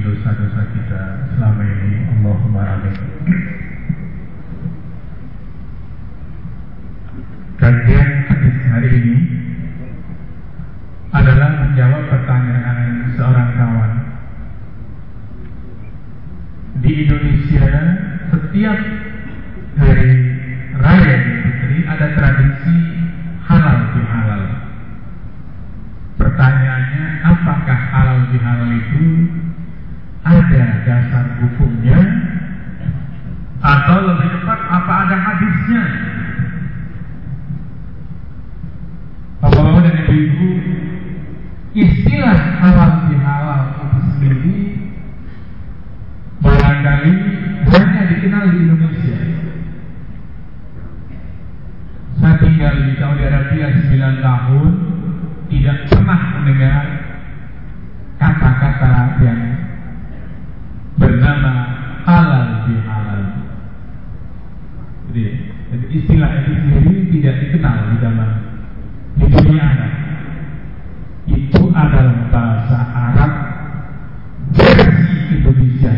dosa-dosa kita selama ini. Allahumma amin. Kajian hari ini adalah menjawab pertanyaan seorang kawan. Di Indonesia setiap hari raya Idul Fitri ada tradisi halal bihalal. Pertanyaannya, apakah halal bihalal itu dasar hukumnya atau lebih tepat apa ada hadisnya? Bapak-bapak dan ibu-ibu, istilah halal bihalal itu sendiri barangkali hanya dikenal di Indonesia. Saya tinggal di Saudi Arabia 9 tahun, tidak pernah mendengar kata-kata yang bernama halal bihalal. Jadi, jadi istilah itu sendiri tidak dikenal di dalam di dunia Arab. Itu adalah bahasa Arab versi Indonesia.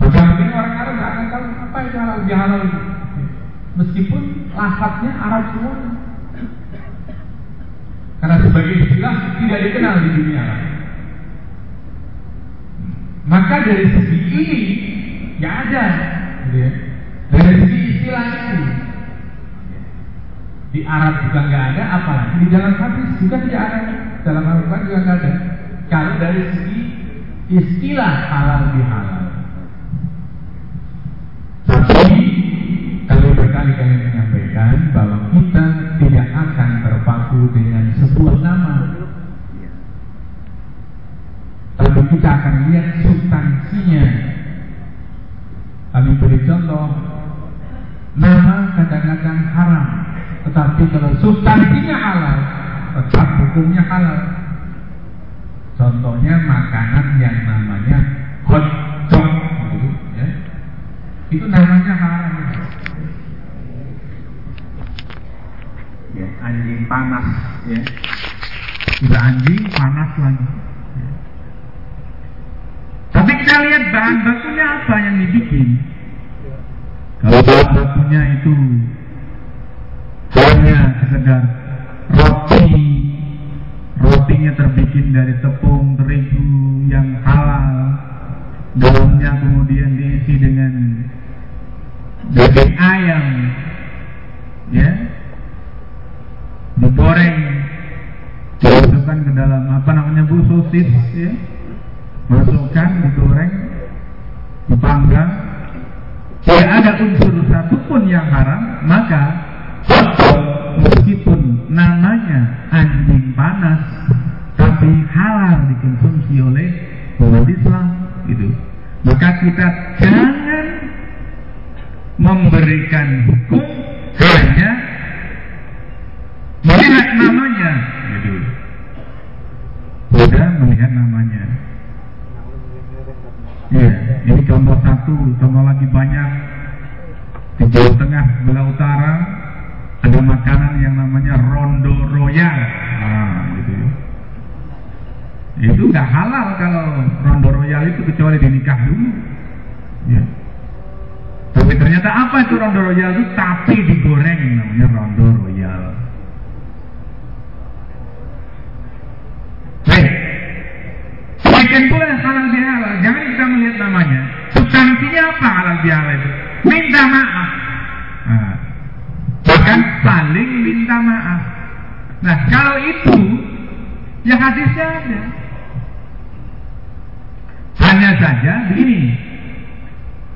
Maka mungkin orang Arab nggak akan tahu apa itu halal bihalal. Meskipun lafadznya Arab semua. Karena sebagai istilah tidak dikenal di dunia Arab. Maka dari segi ini nggak ada, ya. Dari segi istilah itu di Arab juga nggak ada, apalagi di dalam hadis juga tidak ada. Dalam Al-Quran juga nggak ada. Kalau dari segi istilah halal bihalal. Tapi kami berkali-kali menyampaikan bahwa kita tidak akan terpaku dengan sebuah nama. Tapi kita akan lihat substansinya. Kami beri contoh, nama kadang-kadang haram, tetapi kalau substansinya halal, tetap hukumnya halal. Contohnya makanan yang namanya hot dog, gitu, ya. itu namanya haram. Ya, anjing panas, ya. Sudah anjing panas lagi. Kita lihat bahan bakunya apa yang dibikin. Kalau bahan bakunya itu hanya sekedar roti. Rotinya terbikin dari tepung terigu yang halal. Dalamnya kemudian diisi dengan daging ayam. Ya. Digoreng. Dimasukkan ke dalam apa namanya bu sosis ya masukkan digoreng dipanggang. Tidak ada unsur satupun yang haram maka meskipun namanya anjing panas tapi halal dikonsumsi oleh umat Islam gitu. Maka kita jangan memberikan hukum hanya melihat namanya gitu. Sudah melihat namanya ya ini contoh satu contoh lagi banyak. Di Jawa Tengah belah utara ada makanan yang namanya rondo royal. Nah, gitu ya. itu nggak halal kalau rondo royal itu kecuali dinikah dulu. Ya. tapi ternyata apa itu rondo royal itu? Tapi digoreng namanya rondo royal baik Demikian pula halal bihalal jangan kita melihat namanya substansinya bihalal itu minta maaf bahkan saling minta maaf. Nah, kalau itu ya hadisnya ada. Hanya saja begini.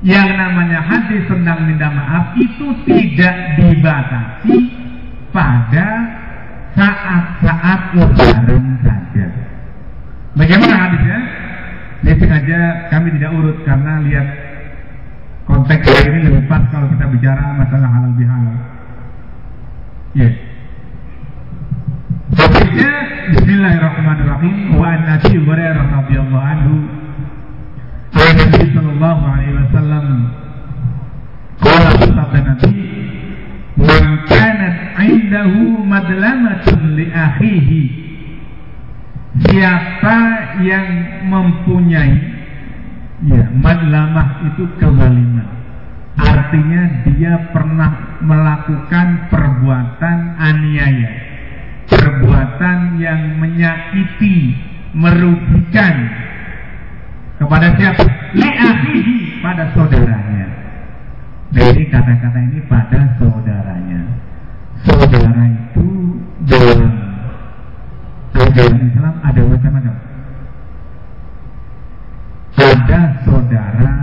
yang namanya hadis tentang minta maaf itu tidak dibatasi pada saat-saat lebaran saja. Bagaimana hadisnya? Ini sengaja kami tidak urut karena lihat konteks ini lebih pas kalau kita bicara masalah halal bihalal. Ya. Yeah. Hadisnya Bismillahirrahmanirrahim wa an Nabi Hurairah radhiyallahu anhu Nabi sallallahu alaihi wasallam qala sabda Nabi man kanat indahu madlamatun li akhihi siapa yang mempunyai ya madlamah itu kezaliman artinya dia pernah melakukan perbuatan aniaya. Perbuatan yang menyakiti merugikan. Kepada siapa? Li akhihi pada saudaranya. Jadi kata-kata ini pada saudaranya. Saudara itu dalam ajaran Islam ada macam-macam. Ada saudara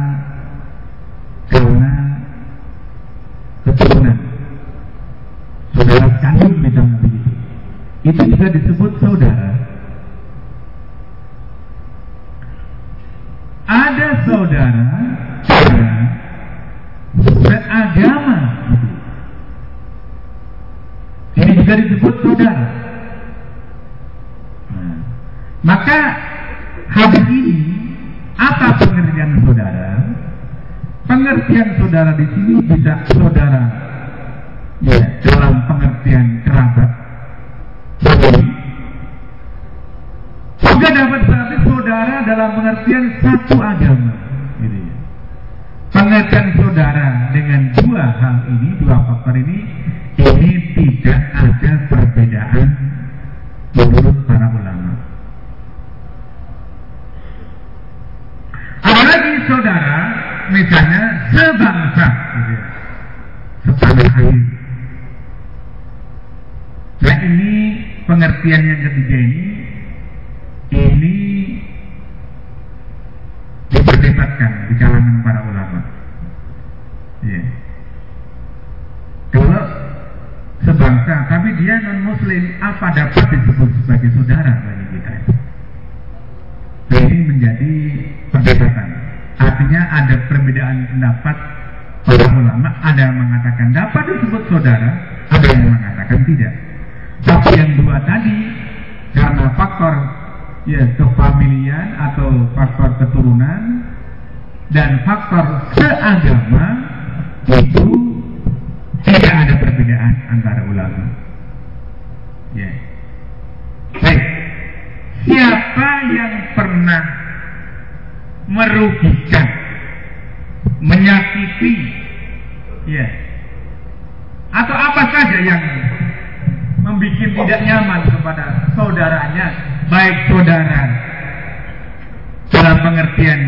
karena keturunan, saudara kandung misalnya begitu. Itu juga disebut saudara. Ada saudara karena beragama. Ini juga disebut saudara. Maka hadis ini apa pengertian saudara? Pengertian saudara di sini bisa saudara ya dalam pengertian kerabat, family. Juga dapat berarti saudara dalam pengertian satu agama. Gitu ya. Pengertian saudara dengan dua hal ini, dua faktor ini, ini tidak ada perbedaan menurut para ulama. Apalagi saudara, misalnya sebangsa, gitu ya. setanah air. Nah ini pengertian yang ketiga ini, ini diperdebatkan di kalangan para ulama. Ya. Kalau sebangsa, tapi dia non Muslim, apa dapat disebut sebagai saudara bagi kita? Ini menjadi perdebatan. Artinya ada perbedaan pendapat para ulama. Ada yang mengatakan dapat disebut saudara, ada yang mengatakan tidak. Tapi yang dua tadi karena faktor ya kefamilian atau faktor keturunan dan faktor seagama itu tidak ada perbedaan antara ulama. Ya. Baik. Siapa yang pernah merugikan, menyakiti, ya, atau apa saja yang membuat tidak nyaman kepada saudaranya, baik saudara dalam pengertian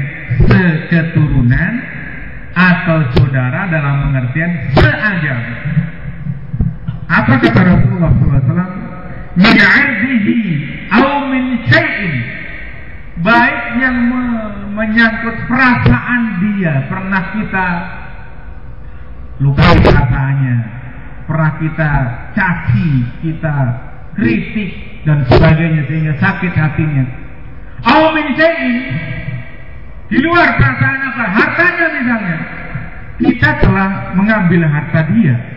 seketurunan atau saudara dalam pengertian seagama. Apa kata Rasulullah SAW? Min ardihi au min syai'in. Baik yang me menyangkut perasaan dia. Pernah kita lukai perasaannya. Pernah kita caci kita kritik dan sebagainya sehingga sakit hatinya. Au min di luar perasaan apa? Hartanya misalnya. Kita telah mengambil harta dia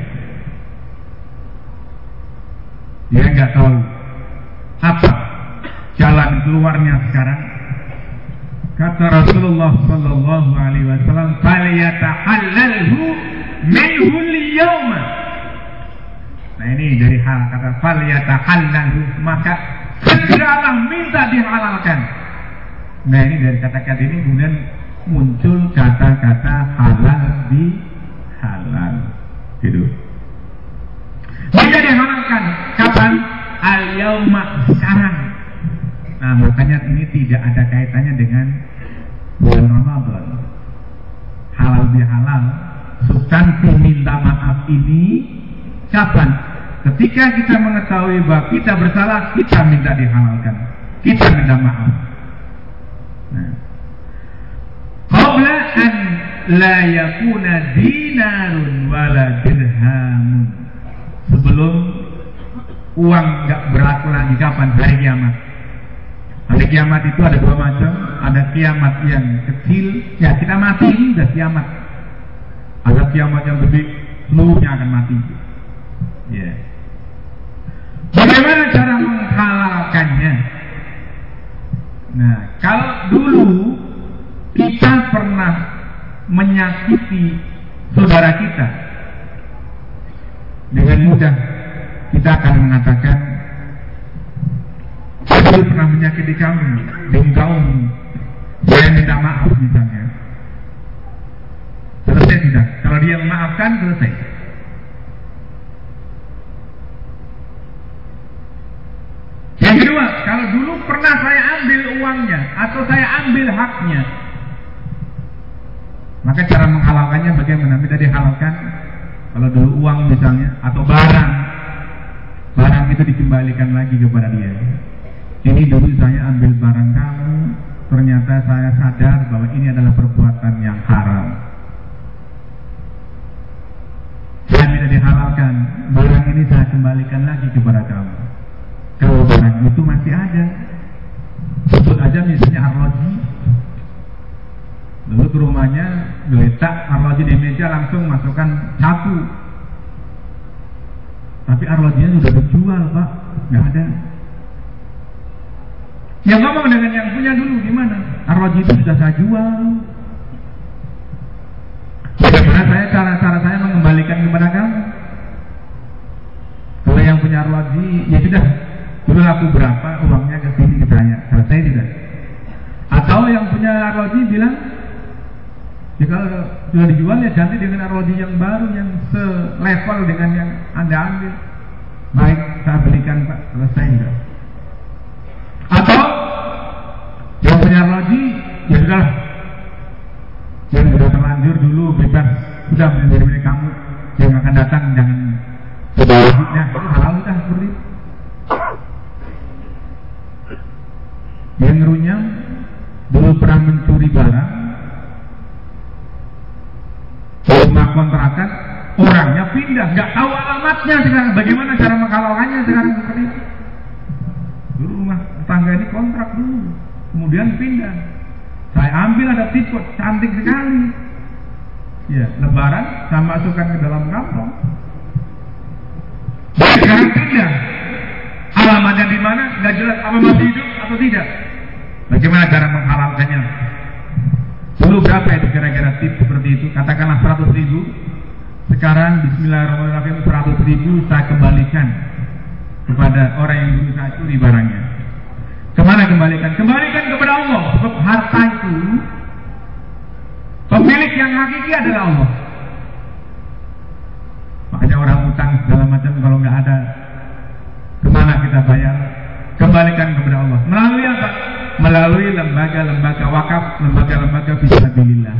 dia nggak tahu. Apa jalan keluarnya sekarang? Kata Rasulullah sallallahu alaihi wasallam falyatahallalhu minhu liyawma nah ini dari hal kata falyatahallalhu. Maka segeralah minta dihalalkan. Nah ini dari kata-kata ini kemudian muncul kata-kata halal di halal. Gitu bisa dihalalkan kapan al yauma sekarang Nah makanya ini tidak ada kaitannya dengan bulan Ramadan. Halal bihalal. Substansi minta maaf ini kapan? Ketika kita mengetahui bahwa kita bersalah, kita minta dihalalkan. Kita minta maaf. Nah. Qabla an la dinarun wala dirhamun. Sebelum uang nggak berlaku lagi kapan hari kiamat. Hari kiamat itu ada dua macam, ada kiamat yang kecil, ya kita mati ini kiamat. Ada kiamat yang gede, seluruhnya akan mati. Ya. Bagaimana cara menghalalkannya? Nah, kalau dulu kita pernah menyakiti saudara kita, dengan mudah kita akan mengatakan saya pernah menyakiti kamu kaum. Saya minta maaf misalnya. Selesai tidak? Kalau dia memaafkan selesai. Yang kedua kalau dulu pernah saya ambil uangnya atau saya ambil haknya maka cara menghalalkannya bagaimana? Minta dihalalkan kalau dulu uang misalnya atau barang barang itu dikembalikan lagi kepada dia ini dulu saya ambil barang kamu, ternyata saya sadar bahwa ini adalah perbuatan yang haram. Saya tidak dihalalkan, barang ini saya kembalikan lagi kepada kamu. Kalau barang itu masih ada, sebut aja misalnya arloji, Lalu ke rumahnya geletak arloji di meja langsung masukkan sapu. Tapi arlojinya sudah dijual pak, nggak ada. Yang ngomong dengan yang punya dulu gimana? Arroji itu sudah saya jual. Bagaimana saya cara-cara saya mengembalikan kepada kamu? Kalau yang punya arloji, ya sudah. Dulu aku berapa uangnya ke sini saya. Selesai tidak? Atau yang punya arloji bilang, ya kalau sudah dijual ya ganti dengan arloji yang baru yang selevel dengan yang anda ambil. Baik, saya belikan pak, selesai enggak? Atau yang punya lagi ya sudah yang sudah terlanjur dulu bebas sudah menjadi milik kamu yang akan datang jangan sebaliknya halal sudah seperti. Yang ngerunyam dulu pernah mencuri barang rumah kontrakan orangnya pindah. Nggak tahu alamatnya sekarang. Bagaimana cara menghalalkannya sekarang seperti itu? Dulu rumah tangga ini kontrak dulu. Kemudian pindah. Saya ambil ada tipe cantik sekali. Ya lebaran saya masukkan ke dalam kantong. Sekarang pindah. Alamatnya di mana? Nggak jelas. Apa masih hidup atau tidak? Bagaimana cara menghalalkannya dulu berapa itu kira-kira tip seperti itu katakanlah 100 ribu sekarang Bismillahirrahmanirrahim 100 ribu saya kembalikan kepada orang yang dulu saya curi barangnya. Ke mana kembalikan? Kembalikan kepada Allah. Sebab harta itu pemilik yang hakiki adalah Allah. Makanya orang utang segala macam kalau nggak ada ke mana kita bayar? Kembalikan kepada Allah. Melalui apa? Melalui lembaga-lembaga wakaf, lembaga-lembaga fisabilillah.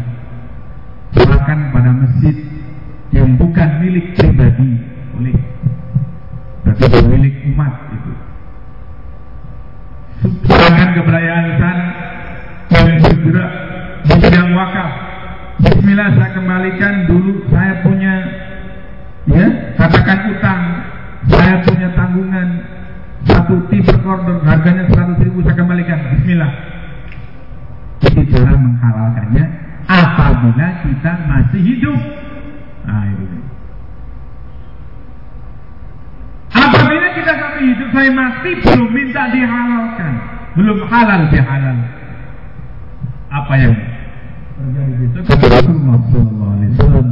Serahkan pada masjid yang bukan milik pribadi oleh tapi milik umat itu. Serahkan kepada yayasan yang bergerak di bidang wakaf. Bismillah saya kembalikan dulu saya punya ya katakan utang saya punya tanggungan satu tipe recorder harganya 100 ribu saya kembalikan. Bismillah. Itu cara menghalalkannya apabila kita masih hidup. Nah itu Apabila kita sampai hidup saya mati belum minta dihalalkan, belum halal dihalal. Apa yang terjadi besok? Kata Rasulullah Wasallam,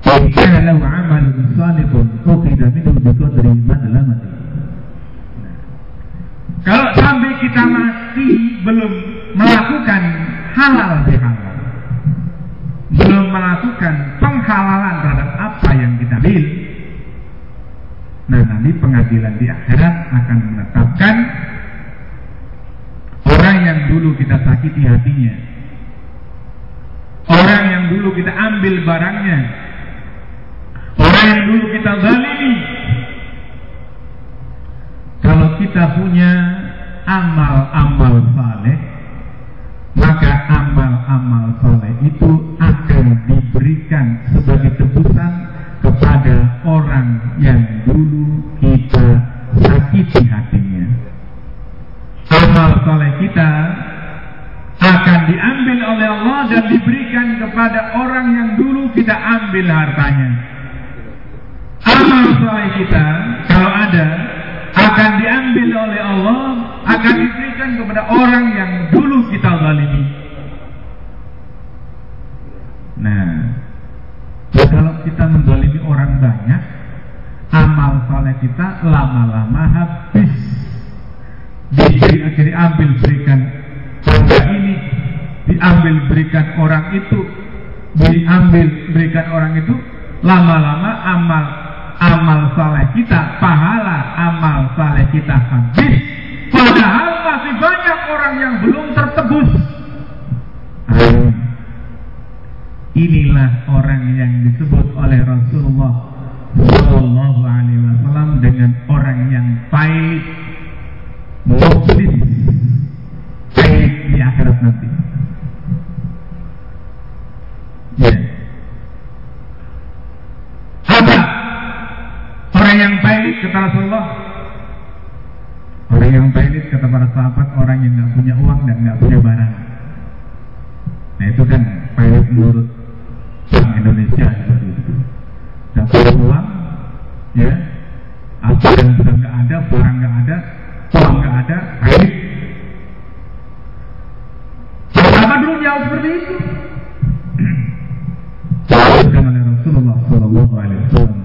"Jika lahu amal salihun, ukhida minhu biqadri madlamati." Kalau sampai kita mati belum melakukan halal dihalal, belum melakukan penghalalan terhadap apa yang kita pilih, Nah nanti pengadilan di akhirat akan menetapkan orang yang dulu kita sakiti hatinya, orang yang dulu kita ambil barangnya, orang yang dulu kita zalimi. Kalau kita punya amal-amal saleh, maka amal-amal soleh itu akan diberikan sebagai tebusan kepada orang yang dulu kita sakiti hatinya. Amal soleh kita akan diambil oleh Allah dan diberikan kepada orang yang dulu kita ambil hartanya. Amal soleh kita kalau ada akan diambil oleh Allah, akan diberikan kepada orang yang dulu kita zalimi. Nah, kalau kita menzalimi orang banyak, amal soleh kita lama-lama habis. Diberi, diambil berikan tangga ini, diambil berikan orang itu, diambil berikan orang itu, lama-lama amal amal saleh kita, pahala amal saleh kita habis. Padahal masih banyak orang yang belum tertebus. Inilah orang yang disebut oleh Rasulullah Shallallahu Alaihi Wasallam dengan orang yang baik, muflis, baik di akhirat nanti. Ya. Apa orang baik kata Rasulullah? Orang yang baik kata para sahabat orang yang nggak punya uang dan nggak punya barang. Nah itu kan baik menurut Bank Indonesia seperti itu. Nggak uang, ya, apa yang sudah nggak ada, barang nggak ada, uang nggak ada, baik. Apa dulu jauh seperti itu? Disebutkan oleh Rasulullah Shallallahu Alaihi Wasallam.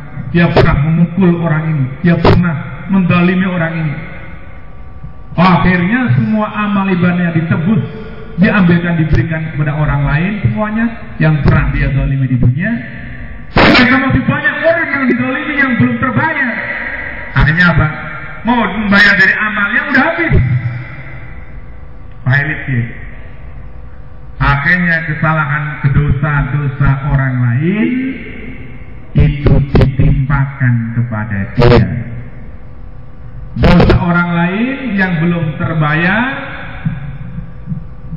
Dia pernah memukul orang ini. Dia pernah mendalimi orang ini. Akhirnya semua amal ibadahnya ditebus. Diambilkan diberikan kepada orang lain semuanya Yang pernah dia dalimi di dunia. Mereka masih banyak orang yang didalimi yang belum terbayar. Akhirnya apa? Mau membayar dari amalnya udah habis. Pilot gitu akhirnya kesalahan kedosa-dosa orang lain itu ditimpakan kepada dia. Dosa orang lain yang belum terbayar,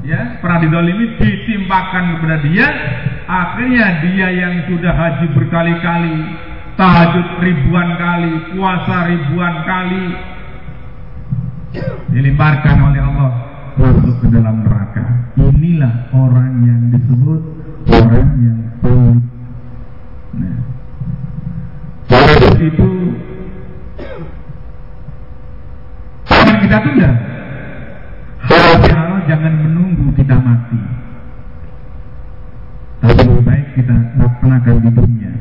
ya pernah didolimi ditimpakan kepada dia. Akhirnya dia yang sudah haji berkali-kali, tahajud ribuan kali, puasa ribuan kali, dilimparkan oleh Allah masuk ke dalam neraka. Inilah orang yang disebut orang yang baik. Nah, itu jangan kita tunda. Halal jangan menunggu kita mati. Tapi lebih baik kita laksanakan di dunia.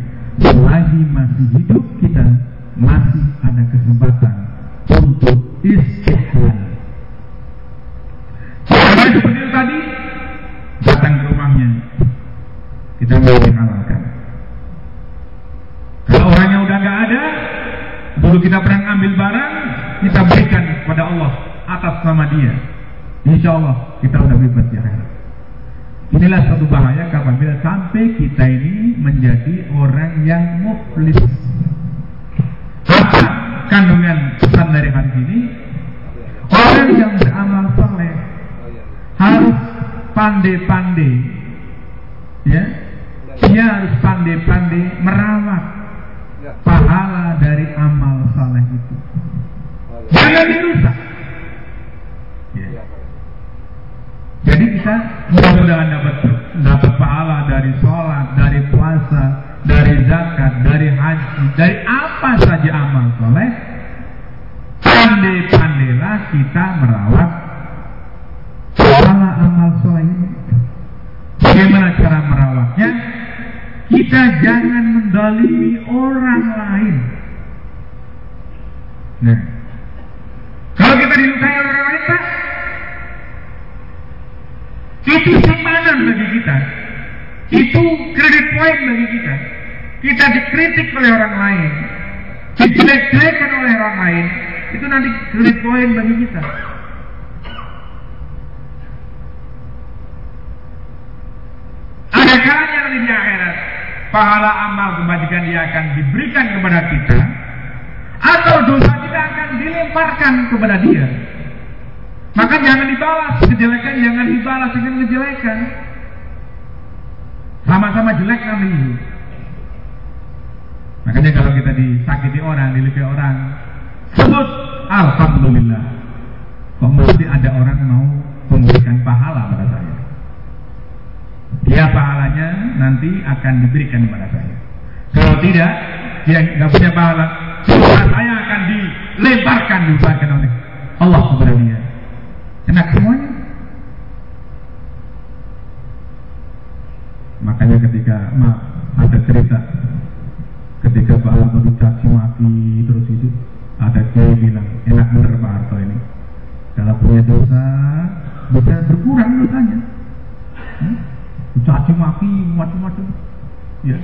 Selagi masih hidup kita masih ada kesempatan untuk istihad Orang seperti itu tadi datang ke rumahnya, kita mau dihalalkan. Kalau orangnya udah nggak ada, dulu kita pernah ambil barang, kita berikan kepada Allah atas nama Dia. Insya Allah kita udah bebas di akhirat. Inilah satu bahaya apabila sampai kita ini menjadi orang yang muflis. Apa kandungan pesan dari hari ini? Orang yang beramal soleh harus pandai-pandai ya dia harus pandai-pandai merawat pahala dari amal saleh itu jangan dirusak ya. jadi kita mudah-mudahan dapat dapat pahala dari sholat dari puasa dari zakat dari haji dari apa saja amal soleh pandai-pandailah kita merawat pahala amal soleh ini. Bagaimana cara merawatnya? Kita jangan mendalimi orang lain. Nah, kalau kita dilukai oleh orang lain, Pak, itu simpanan bagi kita. Itu kredit poin bagi kita. Kita dikritik oleh orang lain, dijelek-jelekan oleh orang lain, itu nanti kredit poin bagi kita. Pahala amal kebajikan dia akan diberikan kepada kita, atau dosa kita akan dilemparkan kepada dia. Maka jangan dibalas kejelekan, jangan dibalas dengan kejelekan. Sama-sama jelek itu. Makanya kalau kita disakiti orang, dilukai orang, sebut Alhamdulillah. Mesti ada orang mau memberikan pahala pada saya? Dia pahalanya nanti akan diberikan kepada saya. Kalau tidak, dia nggak punya pahala, saya akan dilemparkan, dilemparkan oleh Allah kepada dia. Enak semuanya. Makanya ketika ma, ada cerita ketika Pak Harto dicaci maki terus itu ada kiai bilang enak bener Pak Harto ini kalau punya dosa bisa berkurang dosanya hmm? Dicaci maki macam-macam. Ya.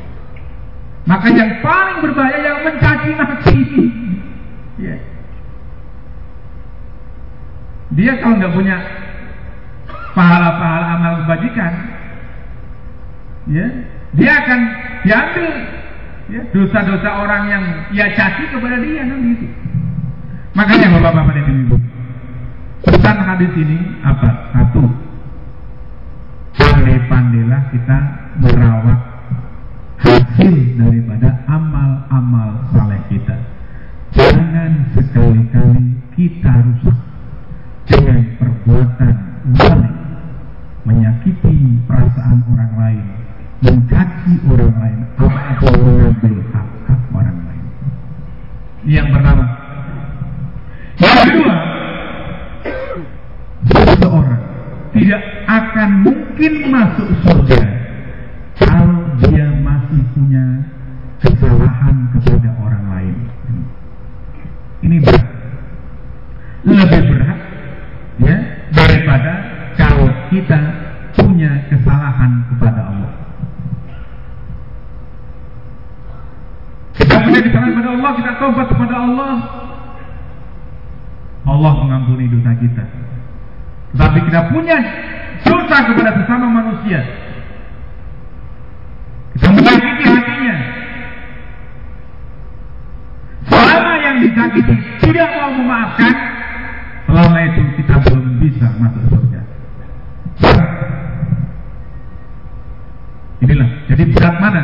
Maka yang paling berbahaya yang mencaci maki ya. Dia kalau nggak punya pahala-pahala amal kebajikan ya dia akan diambil ya dosa-dosa orang yang ia caci kepada dia nanti itu. Makanya bapak-bapak dan ibu pesan hadis ini apa? Satu pandai-pandailah kita merawat hasil daripada amal-amal saleh kita jangan sekali-kali kita rusak dengan perbuatan zalim menyakiti perasaan orang lain mencaci orang lain atau mengambil hak-hak orang lain. Yang pertama. Yang kedua, seseorang tidak akan mungkin masuk surga kalau dia masih punya kesalahan kepada orang lain. Ini berat. Lebih berat ya daripada kalau kita punya kesalahan kepada Allah. Kita punya kesalahan kepada Allah, kita taubat kepada Allah. Allah mengampuni dosa kita. Tetapi kita punya dosa kepada sesama manusia. Kita menyakiti hatinya. Selama yang disakiti tidak mau memaafkan, selama itu kita belum bisa masuk surga. Inilah, jadi berat mana?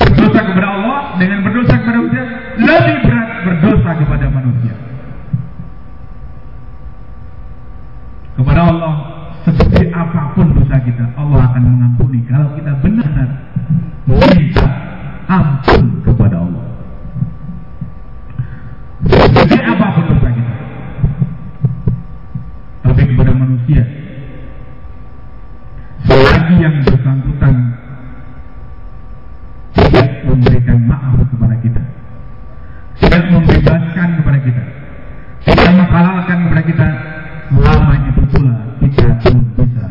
Berdosa kepada Allah dengan berdosa kepada manusia lebih berat berdosa kepada manusia. Kepada Allah seperti apa pun dosa kita, Allah akan mengampuni. Kalau kita benar-benar minta ampun kepada Allah. Seperti apa pun dosa kita. Tapi kepada manusia, selagi yang bersangkutan tidak memberikan maaf kepada kita, tidak membebaskan kepada kita, tidak menghalalkan kepada kita, selama itu pula kita belum bisa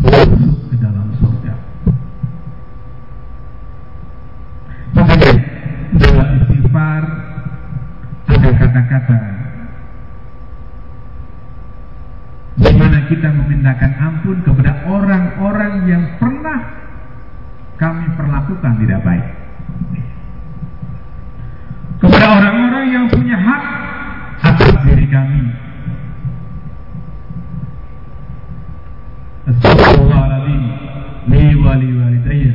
masuk ke dalam surga. Makanya dalam istighfar ada kata-kata di kita memintakan ampun kepada orang-orang yang pernah kami perlakukan tidak baik. Kepada orang-orang yang punya hak atas diri kami. Astagfirullahaladzim li wali walidayya.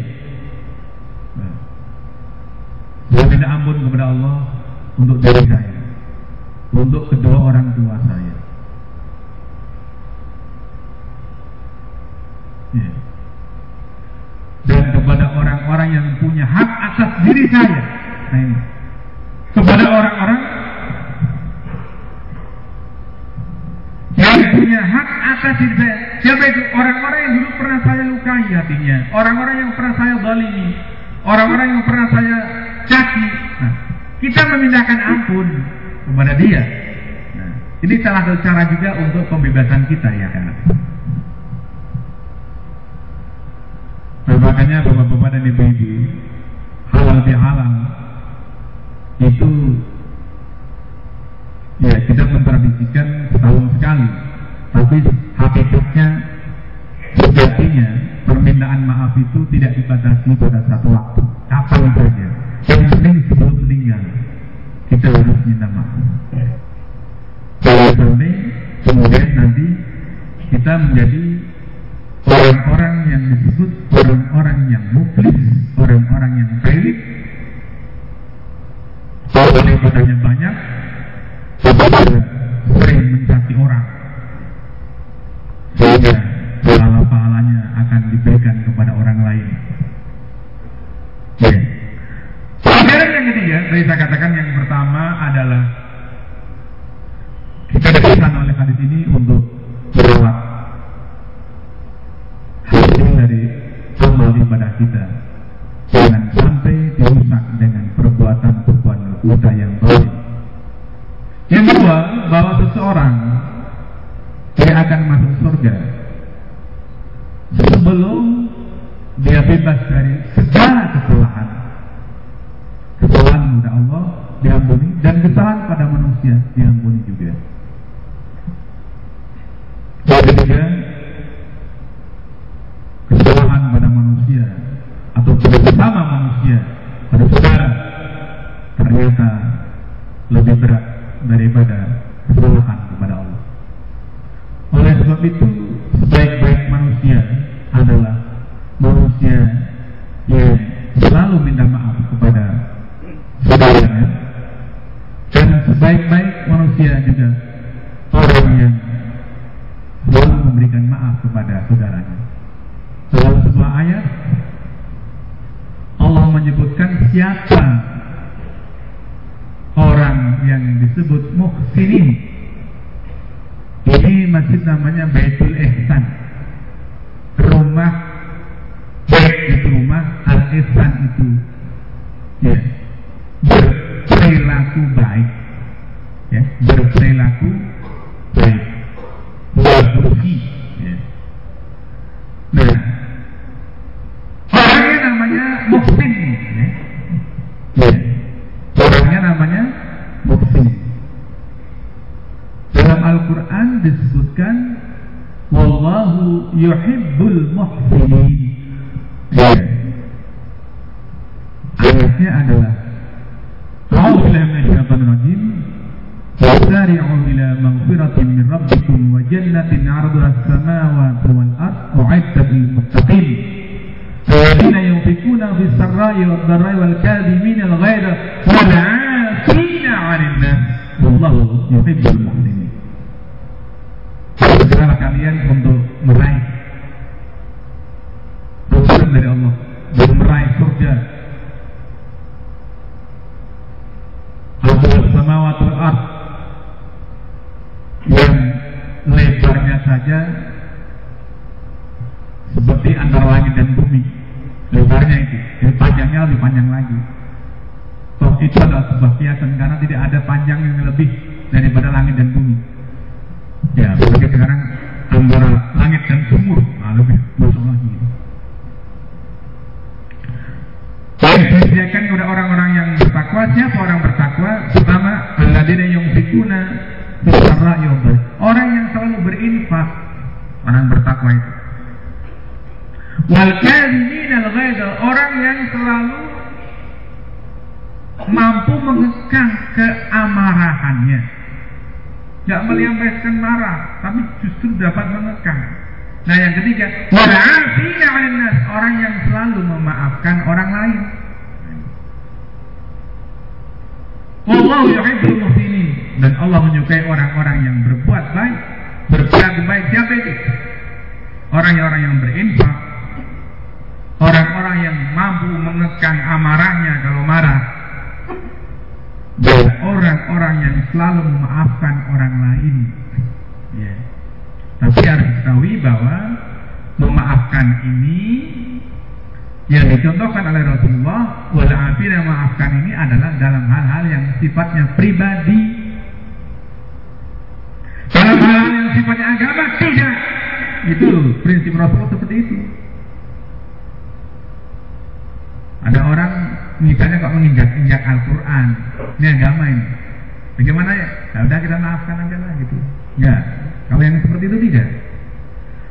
Saya minta ampun kepada Allah untuk diri saya, untuk kedua orang tua saya. Ya. Dan kepada orang-orang yang punya hak atas diri saya. Nah ini. Kepada orang-orang yang punya hak atas diri saya. Siapa itu? Orang-orang yang dulu pernah saya lukai hatinya. Orang-orang yang pernah saya balimi. Orang-orang yang pernah saya kepada dia. Nah, ini salah satu cara juga untuk pembebasan kita ya kan. Nah, makanya bapak-bapak dan ibu-ibu halal bihalal itu ya kita mentradisikan setahun sekali tapi hakikatnya sejatinya permintaan maaf itu tidak dibatasi pada satu waktu kapan saja yang penting sebelum meninggal kita harus minta maaf Kemudian nanti kita menjadi orang-orang yang disebut orang-orang yang muklis, orang-orang yang kaya. orang-orang yang banyak yang disebut muhsinin. Ini masjid namanya Baitul Ihsan. Rumah baik itu rumah Al Ihsan itu ya berperilaku baik ya berperilaku يحب المحسنين Ayatnya adalah Allah minasyaitonir rajim. Wasari'u ila maghfiratin min rabbikum wa jannatin 'arduha as-samawati wal ardu u'iddat lil muttaqin. الذين ينفقون في السراء والضراء والكاذبين الغيظ والعافين عن الناس والله يحب المحسنين. Segera kalian untuk Tidak menyampaikan marah, tapi justru dapat menekan. Nah yang ketiga, nah. Ya, orang yang selalu memaafkan orang lain. Wallahu yuhibbul muhsinin dan Allah menyukai orang-orang yang berbuat baik, berperilaku baik. Siapa itu? Orang-orang yang berinfak, orang-orang yang mampu menekan amarahnya kalau marah, dan orang-orang yang selalu memaafkan orang lain. Ya. Tapi harus diketahui bahwa memaafkan ini yang dicontohkan oleh Rasulullah walaupun yang memaafkan ini adalah dalam hal-hal yang sifatnya pribadi dalam hal-hal yang sifatnya agama tidak itu prinsip Rasulullah seperti itu ada orang misalnya kok menginjak-injak Al-Quran. Ini agama ini. Bagaimana ya? Ya udah kita maafkan aja lah gitu. Ya, kalau yang seperti itu tidak.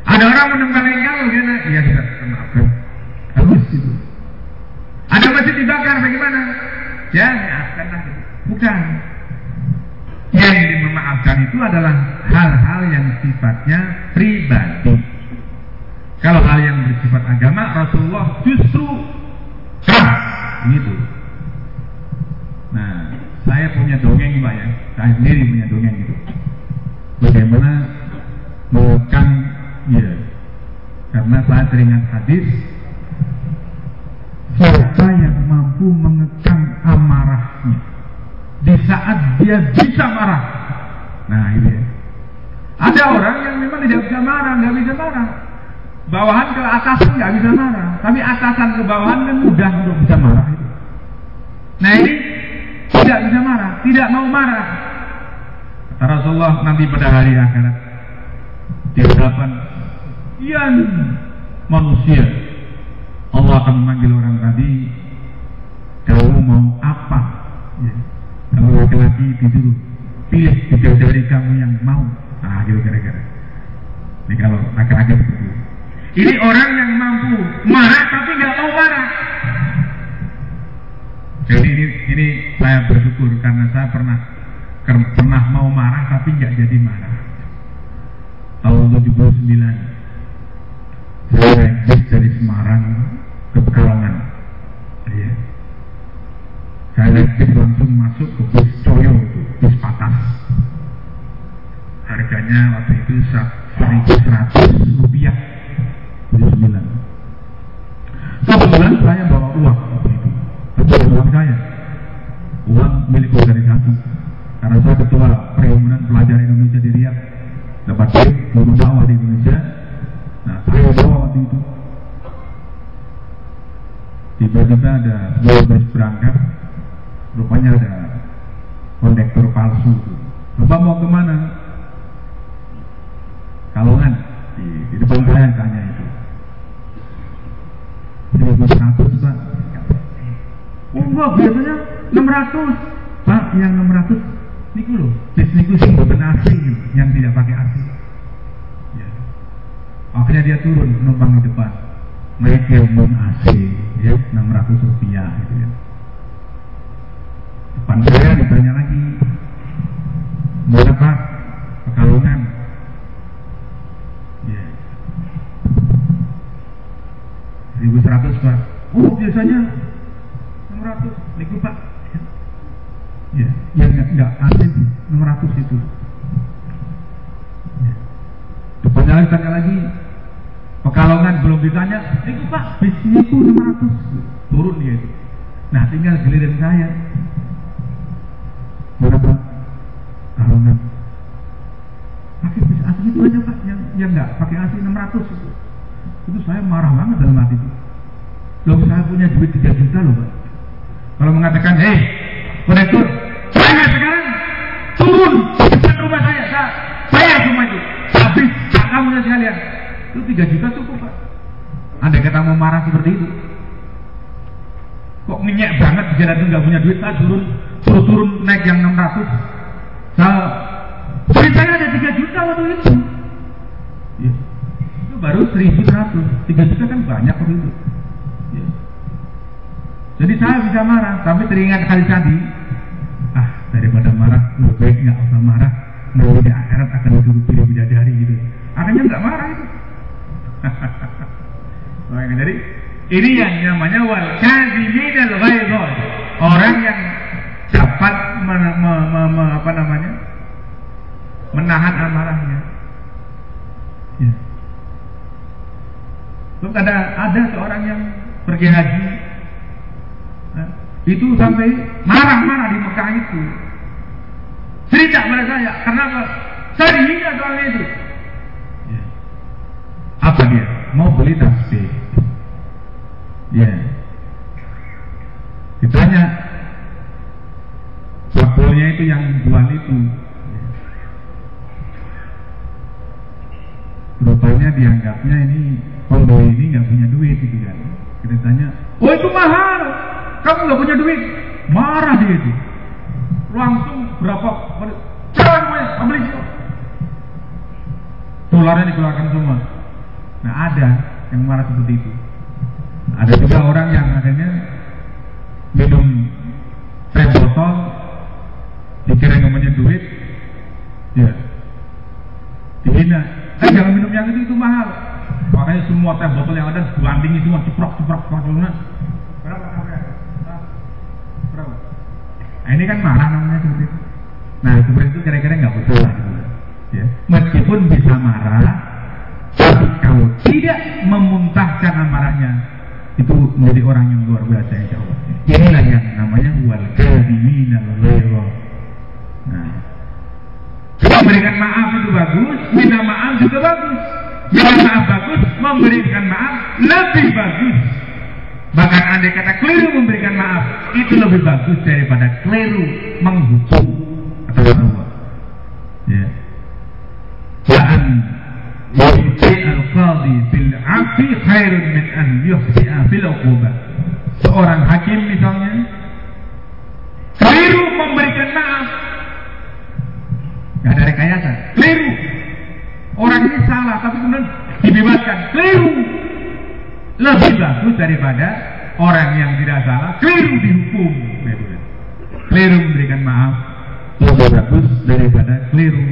Ada orang menembak engkau, gimana? Iya sudah, maafkan. Harus itu. Ada masjid dibakar, bagaimana? Ya, maafkan lah. Gitu. Bukan. Yang dimemaafkan itu adalah hal-hal yang sifatnya pribadi. Kalau hal yang bersifat agama, Rasulullah justru keras, gitu. Nah, saya punya dongeng pak ya, saya sendiri punya dongeng gitu. Bagaimana mengekang, ya, karena saya teringat hadis siapa yang mampu mengekang amarahnya di saat dia bisa marah. Nah ini ya. Ada orang yang memang tidak bisa marah, nggak bisa marah. Bawahan ke atasan nggak bisa marah, tapi atasan ke bawahan kan mudah untuk bisa marah. Nah ini tidak bisa marah, tidak mau marah. Kata Rasulullah nanti pada hari akhirat di hadapan sekian manusia Allah akan memanggil orang tadi kamu mau apa ya. kalau laki-laki pilih tiga dari kamu yang mau ah gitu kira-kira ini kalau laki-laki seperti itu ini orang yang mampu marah tapi nggak mau marah jadi ini, ini saya bersyukur karena saya pernah pernah mau marah tapi nggak jadi marah tahun 79 saya naik dari Semarang ke Pekalongan. Ya. Saya naik langsung masuk ke bus Coyo bus patas. Harganya waktu itu 1100 rupiah. 79. Kebetulan saya bawa uang waktu itu. Itu uang saya. Uang milik organisasi. Karena saya ketua perhimpunan pelajar Indonesia di Riyadh. Dapat duit, mau dakwah di Indonesia. Nah, saya bawa waktu itu tiba-tiba ada dua bus berangkat rupanya ada kondektor palsu Bapak mau ke mana? Kalongan di, di depan saya tanya itu 1100 Pak Oh biasanya 600 Pak, yang 600 Niku loh, bis niku sih bukan asing yang tidak pakai asing ya. Akhirnya dia turun numpang di depan. Naik ilmu AC ya 600 rupiah gitu ya. Depan saya ditanya lagi mau apa? Pekalongan ya. 1100 pak. Oh biasanya 600 niku pak ya yang enggak asli 600 itu ya. depannya lagi tanya lagi Pekalongan belum ditanya, itu Pak, bis itu 600 turun dia itu. Nah tinggal giliran saya. Berapa? Pekalongan. Pakai bis asli itu aja Pak, yang yang enggak pakai asli 600 itu. Itu saya marah banget dalam hati itu. Loh saya punya duit 3 juta loh Pak. Kalau mengatakan, hei, konektor, saya sekarang turun depan rumah saya, saya bayar semua itu. Habis, kamu sekalian. Itu 3 juta cukup Pak. Anda kata mau marah seperti itu. Kok minyak banget jalan itu nggak punya duit, saya turun, suruh turun naik yang 600. Saya, duit saya ada 3 juta waktu itu. Ya. Itu baru 1100. 3 juta kan banyak waktu itu. Ya. Jadi saya bisa marah, tapi teringat kali tadi, daripada marah, lebih baik nggak usah marah, mau di akhirat akan disuruh pilih bidadari gitu. Akhirnya nggak marah itu. Jadi ini yang namanya wal kazimin al Orang yang me, apa namanya? menahan amarahnya. Ya. Terus ada ada seorang yang pergi haji itu sampai marah-marah di Mekah itu. Cerita pada saya, kenapa? Saya dihina soalnya itu. Apa dia? Mau beli tasbih. Ya. Ditanya, Sabolnya itu yang jual itu. Rupanya dianggapnya ini pembeli ini nggak punya duit gitu kan. Kita tanya, oh itu mahal. Kamu nggak punya duit, marah dia itu. Langsung berapa, jangan gue ambil itu. Dolarnya dikeluarkan semua. Nah ada yang marah seperti itu. Ada juga orang yang akhirnya minum teh botol, dikira yang punya duit, ya dihina. Eh jangan minum yang itu itu mahal. Makanya semua teh botol yang ada bandingi semua ceprok ceprok ceprok Berapa Berapa? Nah, ini kan marah namanya seperti itu. Nah seperti itu kira-kira nggak betul lah. Ya. Meskipun bisa marah, tapi kalau tidak memuntahkan amarahnya, itu menjadi orang yang luar biasa insya Allah. Inilah yang namanya wal kadhimina Nah, memberikan maaf itu bagus, minta maaf juga bagus. Minta maaf bagus, memberikan maaf lebih bagus. Bahkan andai kata keliru memberikan maaf, itu lebih bagus daripada keliru menghukum atau Allah. Ya. Yuhti al-qadi bil afi khairun min an yuhti'a fil uqubah. Seorang hakim misalnya keliru memberikan maaf Gak ada rekayasa. Keliru. Orang ini salah, tapi kemudian dibebaskan. Keliru. Lebih bagus daripada orang yang tidak salah. Keliru dihukum. Keliru memberikan maaf. Lebih bagus daripada keliru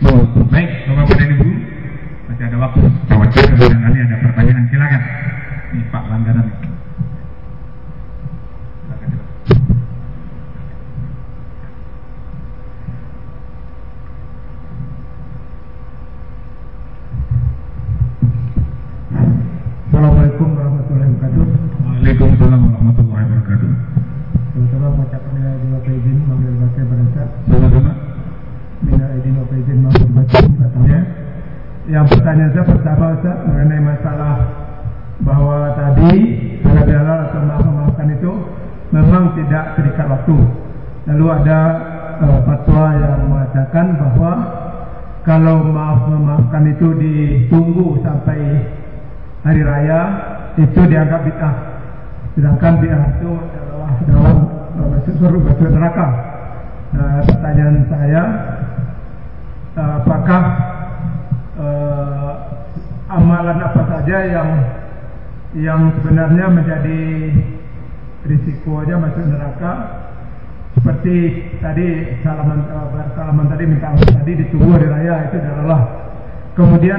menghukum. Baik, Bapak dan Ibu. Masih ada waktu. Barangkali ada pertanyaan. Silakan. Ini Pak Langganan. Assalamualaikum warahmatullahi wabarakatuh. Waalaikumsalam warahmatullahi wabarakatuh. Sama-sama mengucapkan minal aidin wa faizin mambil baca pada saat Sama-sama. minal aidin wa faizin mambil baca katanya. Pertanyaan saya pertama Ustaz mengenai masalah bahwa tadi halal bihalal atau maaf memaafkan itu memang tidak terikat waktu. Lalu ada uh, fatwa yang mengatakan bahwa kalau maaf memaafkan itu ditunggu sampai hari raya itu dianggap bid'ah. Sedangkan bid'ah itu adalah dalam masuk surga masuk neraka. Nah, pertanyaan saya, uh, apakah uh, amalan apa saja yang yang sebenarnya menjadi risikonya masuk neraka? Seperti tadi salaman uh, bersalaman tadi minta ampun tadi ditunggu hari raya itu adalah Kemudian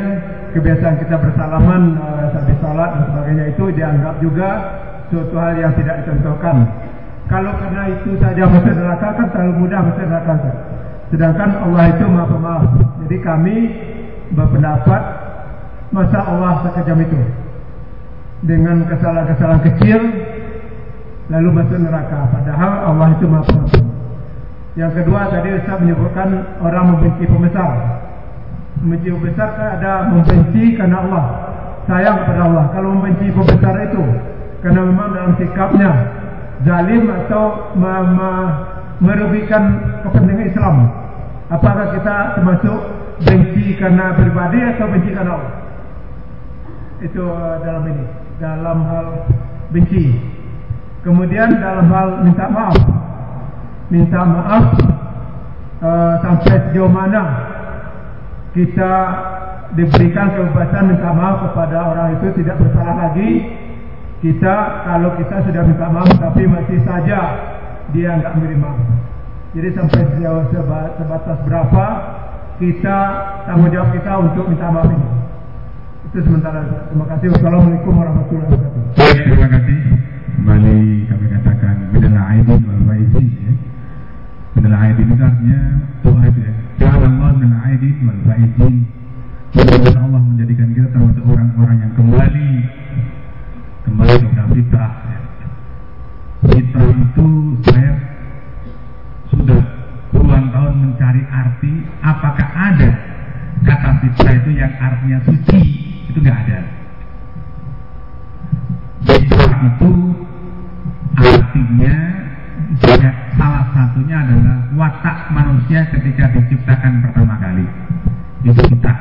kebiasaan kita bersalaman uh, sambil salat dan sebagainya itu dianggap juga suatu hal yang tidak dicontohkan. Kalau karena itu saja masuk neraka kan terlalu mudah masuk neraka. Kan? Sedangkan Allah itu maha pemaaf. Jadi kami berpendapat masa Allah sekejam itu. Dengan kesalahan-kesalahan kecil lalu masuk neraka. Padahal Allah itu maha pemaaf. Yang kedua tadi Ustaz menyebutkan orang membenci pembesar membenci besar kan ada membenci karena Allah. Sayang kepada Allah. Kalau membenci pembesar itu karena memang dalam sikapnya zalim atau me me merugikan kepentingan Islam. Apakah kita termasuk benci karena pribadi atau benci karena Allah? Itu uh, dalam ini. Dalam hal benci. Kemudian dalam hal minta maaf. Minta maaf uh, sampai sejauh mana kita diberikan kebebasan minta maaf kepada orang itu tidak bersalah lagi. Kita kalau kita sudah minta maaf tapi masih saja dia enggak menerima. Jadi sampai sejauh sebatas berapa kita tanggung jawab kita untuk minta ini itu sementara terima kasih wassalamualaikum warahmatullahi wabarakatuh baik terima kasih kembali kami katakan bidana aidin wal faizin ya bidana aidin itu artinya doa itu ya Allah min aidin wal faizin. Mudah-mudahan Allah menjadikan kita termasuk orang-orang yang kembali kembali kepada fitrah. Fitrah itu saya sudah puluhan tahun mencari arti apakah ada kata fitrah itu yang artinya suci? Itu nggak ada. Fitrah itu artinya banyak salah satunya adalah watak manusia ketika diciptakan pertama kali. Itu kita.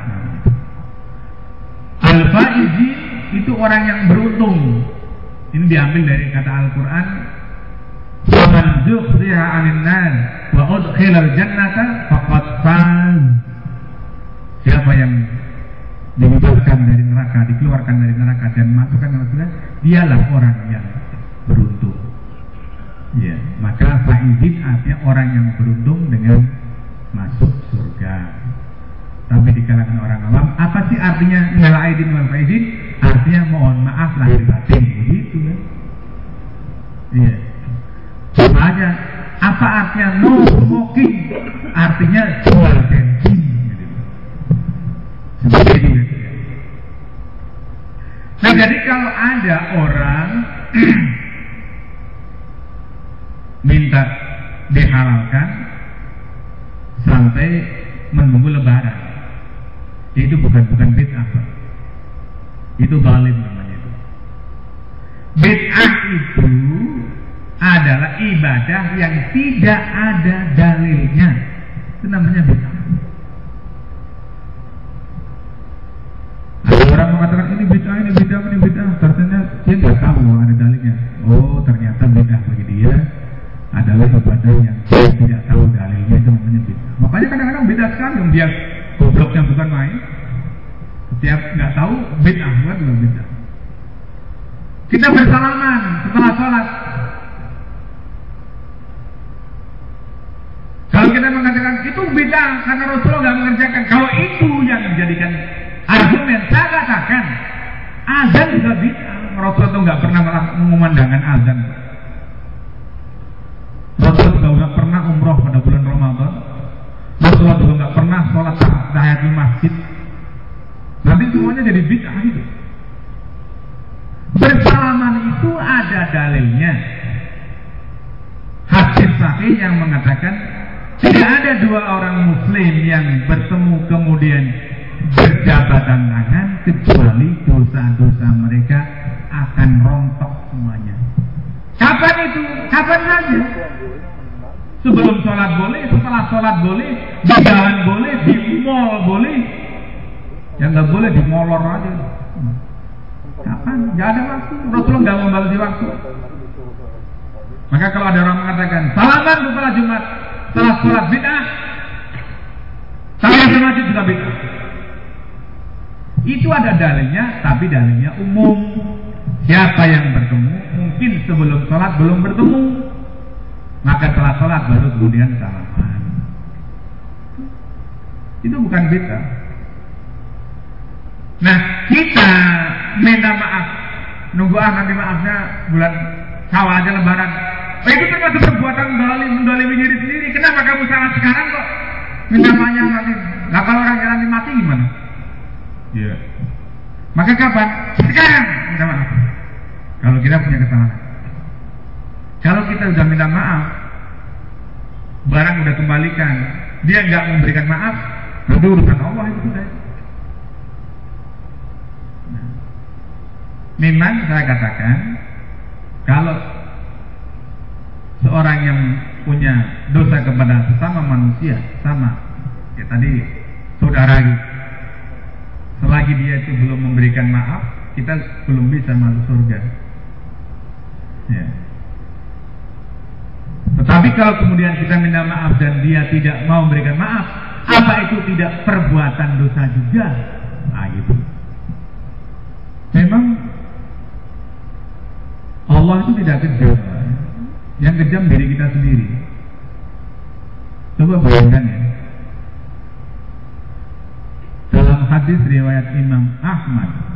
Al-faizi itu orang yang beruntung. Ini diambil dari kata Al-Quran Waman zuhziha 'anil nar wa udkhilal jannata. Siapa yang dibebaskan dari neraka, dikeluarkan dari neraka dan masukkan ke surga, dialah orang yang beruntung. Ya, maka faizin artinya orang yang beruntung dengan masuk surga. Tapi di kalangan orang awam, apa sih artinya minal aidin wal faizin? Artinya mohon maaf lahir batin, begitu ya. Iya. Aja, apa artinya no smoking? Artinya jual bensin. Seperti itu. Nah jadi kalau ada orang minta dihalalkan sampai menunggu lebaran. Itu bukan bukan bid'ah. Itu zalim namanya itu. Bid'ah itu adalah ibadah yang tidak ada dalilnya. Itu namanya bid'ah. Ada orang mengatakan ini bid'ah, ini bid'ah, ini bid'ah. Ternyata dia tidak tahu ada dalilnya. Oh, ternyata bid'ah bagi dia adalah ibadah yang tidak tahu dalilnya itu namanya bid'ah. Makanya kadang-kadang beda sekali yang dia gobloknya bukan main. Setiap nggak tahu bid'ah bukan bid'ah. Kita bersalaman setelah sholat. Kalau kita mengatakan itu bid'ah karena Rasulullah nggak mengerjakan. Kalau itu yang menjadikan argumen, saya katakan azan juga bid'ah. Rasulullah itu nggak pernah mengumandangkan azan. Rasulullah juga nggak pernah umroh pada bulan Ramadan. Rasulullah juga nggak pernah sholat tahiyat di masjid. Nanti semuanya jadi bid'ah itu. Bersalaman itu ada dalilnya. Hadis sahih yang mengatakan tidak ada dua orang muslim yang bertemu kemudian berjabatan tangan kecuali dosa-dosa mereka akan rontok semuanya. Kapan itu? Kapan saja? Sebelum sholat boleh, setelah sholat boleh, di jalan boleh, di mall boleh. Yang nggak boleh di molor aja. Kapan? Gak ada waktu. Rasulullah nggak membatasi waktu. Maka kalau ada orang mengatakan salaman setelah Jumat, setelah sholat bid'ah, saya masjid juga bid'ah. Itu ada dalilnya, tapi dalilnya umum. Siapa yang bertemu, mungkin sebelum sholat belum bertemu, maka setelah sholat baru kemudian salaman. Itu bukan bid'ah. Nah, kita minta maaf. Nunggu ah nanti maafnya bulan sawah aja lebaran. Oh, itu termasuk perbuatan mendolim, mendolimi diri sendiri. Kenapa kamu salah sekarang kok? Minta maafnya nanti. Nah kalau orang jalan mati gimana? Iya. Yeah. Maka kapan? Sekarang minta maaf. Kalau kita punya kesalahan. Kalau kita sudah minta maaf, barang udah kembalikan, dia nggak memberikan maaf, itu urusan Allah itu sudah. Memang saya katakan kalau seorang yang punya dosa kepada sesama manusia sama ya tadi saudara. Selagi dia itu belum memberikan maaf, kita belum bisa masuk surga. Ya. Tetapi kalau kemudian kita minta maaf dan dia tidak mau memberikan maaf, apa itu tidak perbuatan dosa juga? Nah, gitu. Memang Allah itu tidak kejam. Yang kejam diri kita sendiri. Coba bayangkan ya. Dalam hadis riwayat Imam Ahmad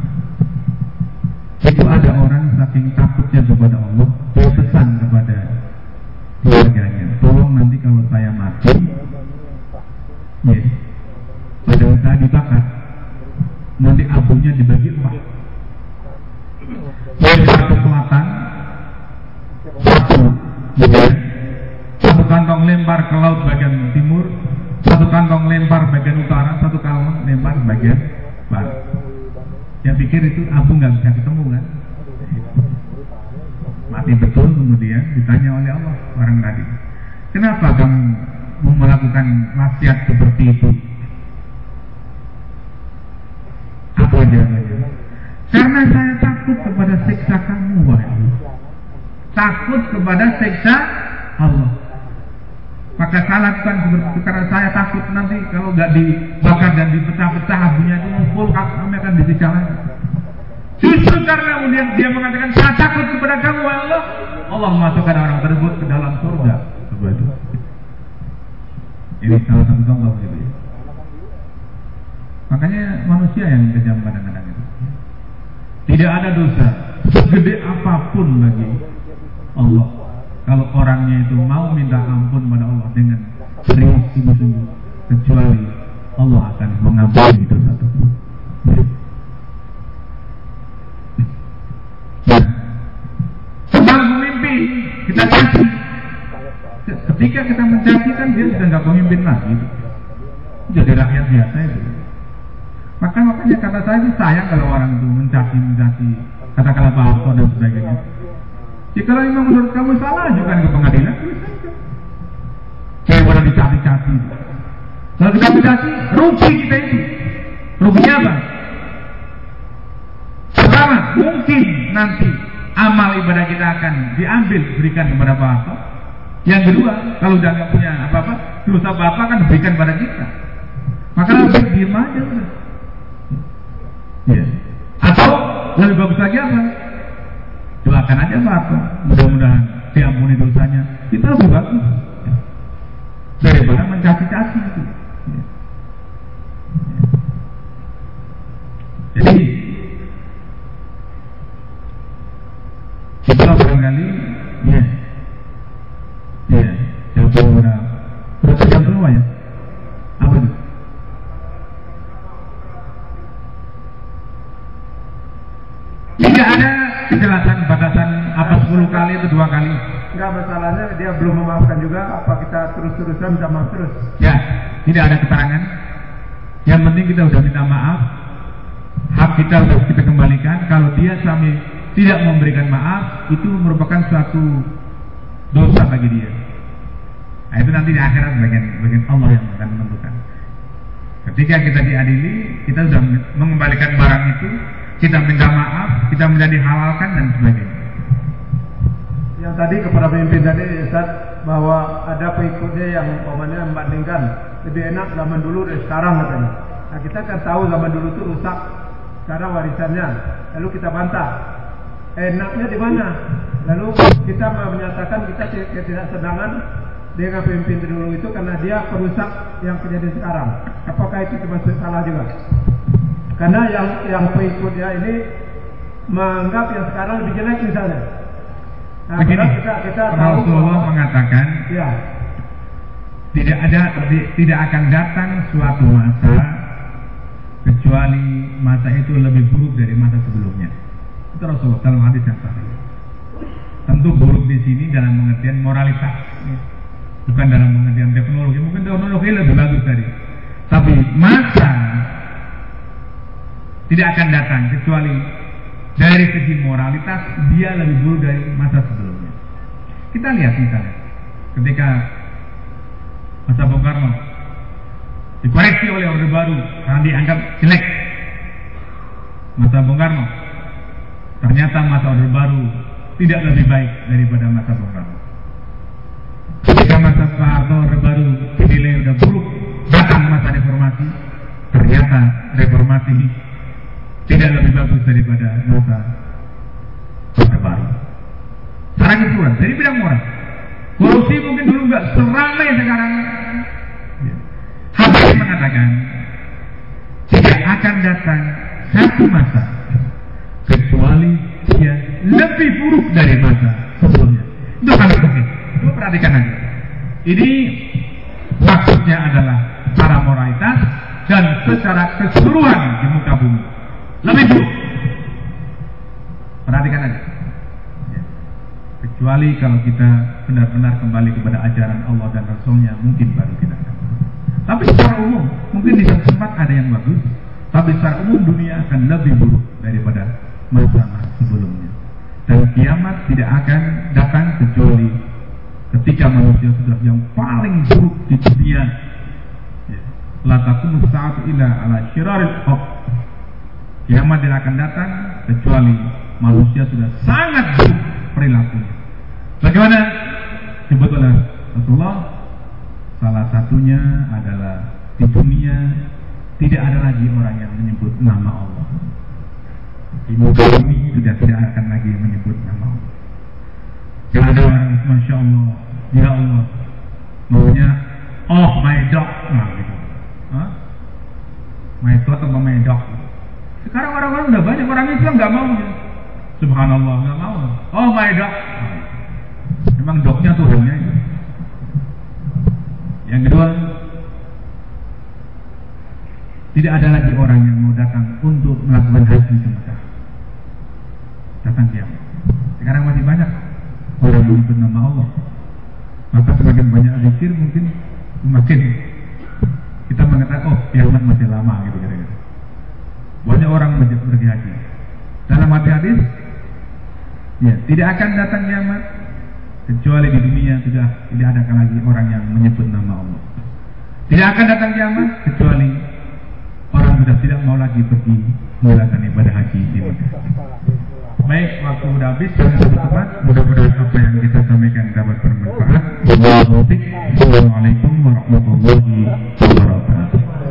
itu ada orang saking takutnya kepada Allah dia pesan kepada keluarganya tolong nanti kalau saya mati ya, pada saat dibakar nanti abunya dibagi empat ke laut bagian timur satu kantong lempar bagian utara satu kantong lempar bagian barat. Yang pikir itu abu nggak bisa ketemu kan? Mati betul kemudian ditanya oleh Allah orang tadi. Kenapa kamu melakukan wasiat seperti itu? Apa jawabannya karena saya takut kepada siksa kamu wahai takut kepada siksa Allah. Maka saya lakukan seperti karena saya takut nanti kalau nggak dibakar dan dipecah-pecah abunya itu ngumpul kami akan disiksa. Justru karena kemudian dia mengatakan saya takut kepada kamu ya Allah, Allah memasukkan orang tersebut ke dalam surga. Ini salah satu contoh gitu ya. Makanya manusia yang kejam kadang-kadang itu. Tidak ada dosa segede apa pun bagi Allah. Kalau orangnya itu mau minta ampun pada Allah dengan serius sungguh-sungguh, kecuali Allah akan mengampuni. Nah, sebab mimpi kita caci. Ketika kita mencaci kan dia sudah nggak pemimpin lagi. Jadi rakyat biasa itu. Maka makanya kata saya itu sayang kalau orang itu mencaci mencaci katakanlah Pak dan sebagainya. Ya kalau memang menurut kamu salah ajukan ke pengadilan, Saya pernah dicaci-caci. Kalau dicaci-caci, rugi kita itu. Ruginya apa? Pertama, mungkin nanti amal ibadah kita akan diambil berikan kepada Pak Harto. Yang kedua, kalau udah nggak punya apa-apa, dosa Bapak kan diberikan pada kita. Maka lebih diem aja. Ya. Atau lebih bagus lagi apa? Doakan aja Pak Mudah-mudahan diampuni dosanya. Itu lebih bagus. Daripada mencaci-caci itu. Jadi kita barangkali ya ya jam berapa? Berapa jam semua ya? Apa itu? Tidak ada kejelasan batasan apa 10 kali atau dua kali. Enggak masalahnya dia belum memaafkan juga apa kita terus-terusan minta maaf terus. Ya, tidak ada keterangan. Yang penting kita sudah minta maaf. Hak kita harus kita kembalikan. Kalau dia sampai tidak memberikan maaf, itu merupakan suatu dosa bagi dia. Nah, itu nanti di akhirat bagian bagian Allah yang akan menentukan. Ketika kita diadili, kita sudah mengembalikan barang itu, kita minta maaf, kita menjadi halalkan dan sebagainya. Yang tadi kepada pemimpin tadi Ustaz bahwa ada pengikutnya yang umpamanya membandingkan lebih enak zaman dulu dari sekarang katanya. Nah kita kan tahu zaman dulu itu rusak sekarang warisannya. Lalu kita bantah. Enaknya di mana? Lalu kita menyatakan kita tidak sedangan dengan pemimpin dulu itu karena dia perusak yang terjadi sekarang. Apakah itu termasuk salah juga? Karena yang yang pengikutnya ini menganggap yang sekarang lebih jelek misalnya. Nah, Begini, kita, kita Rasulullah mengatakan, ya. tidak ada tidak akan datang suatu masa kecuali masa itu lebih buruk dari masa sebelumnya. Itu Rasulullah dalam hadis yang sahih. Tentu buruk di sini dalam pengertian moralitas, bukan dalam pengertian teknologi. Mungkin teknologi lebih bagus tadi, tapi masa tidak akan datang kecuali dari segi moralitas dia lebih buruk dari masa sebelumnya. Kita lihat misalnya ketika masa Bung Karno dikoreksi oleh Orde Baru karena dianggap jelek. Masa Bung Karno ternyata masa Orde Baru tidak lebih baik daripada masa Bung Karno. Ketika masa Pak Harto Orde Baru dinilai sudah buruk, datang masa reformasi, ternyata reformasi tidak lebih bagus daripada masa Orde Baru. Secara keseluruhan, dari bidang moral. Korupsi mungkin dulu nggak seramai sekarang. Habis mengatakan tidak akan datang satu masa kecuali dia lebih buruk dari masa sebelumnya. Itu kami mungkin. Itu perhatikan aja. Ini maksudnya adalah secara moralitas dan secara keseluruhan di muka bumi. Lebih buruk. Perhatikan aja. Ya. Kecuali kalau kita benar-benar kembali kepada ajaran Allah dan Rasulnya, mungkin baru kita akan. Tapi secara umum, mungkin di tempat ada yang bagus, tapi secara umum dunia akan lebih buruk daripada masa sebelumnya. Dan kiamat tidak akan datang kecuali ketika manusia sudah yang paling buruk di dunia. Ya. La ila ala syiraril Kiamat tidak akan datang kecuali manusia sudah sangat buruk perilakunya. Bagaimana? Sebut oleh Rasulullah. Salah satunya adalah di dunia tidak ada lagi orang yang menyebut nama Allah. Di muka bumi sudah tidak akan lagi menyebut nama Allah. Tidak ada orang, masya Allah, ya Allah, maunya oh my dog, nah gitu. Hah? My dog atau my dog? Sekarang orang-orang udah banyak orang Islam nggak mau. Ya. Subhanallah nggak mau. Oh my dog. Memang dognya Tuhannya itu. Yang kedua, tidak ada lagi orang yang mau datang untuk melakukan haji ke Mekah. Datang kiamat. Sekarang masih banyak orang yang menyebut nama Allah. Maka semakin banyak zikir mungkin semakin kita mengatakan oh kiamat masih lama gitu kira-kira. Banyak orang pergi haji. Dalam hati hadis, ya tidak akan datang kiamat kecuali di dunia sudah tidak ada lagi orang yang menyebut nama Allah. Tidak akan datang kiamat kecuali orang sudah tidak mau lagi pergi melakukan ibadah haji di Mekah. Baik, waktu sudah habis, tepat. Mudah-mudahan apa yang kita sampaikan dapat bermanfaat. Assalamualaikum warahmatullahi wabarakatuh.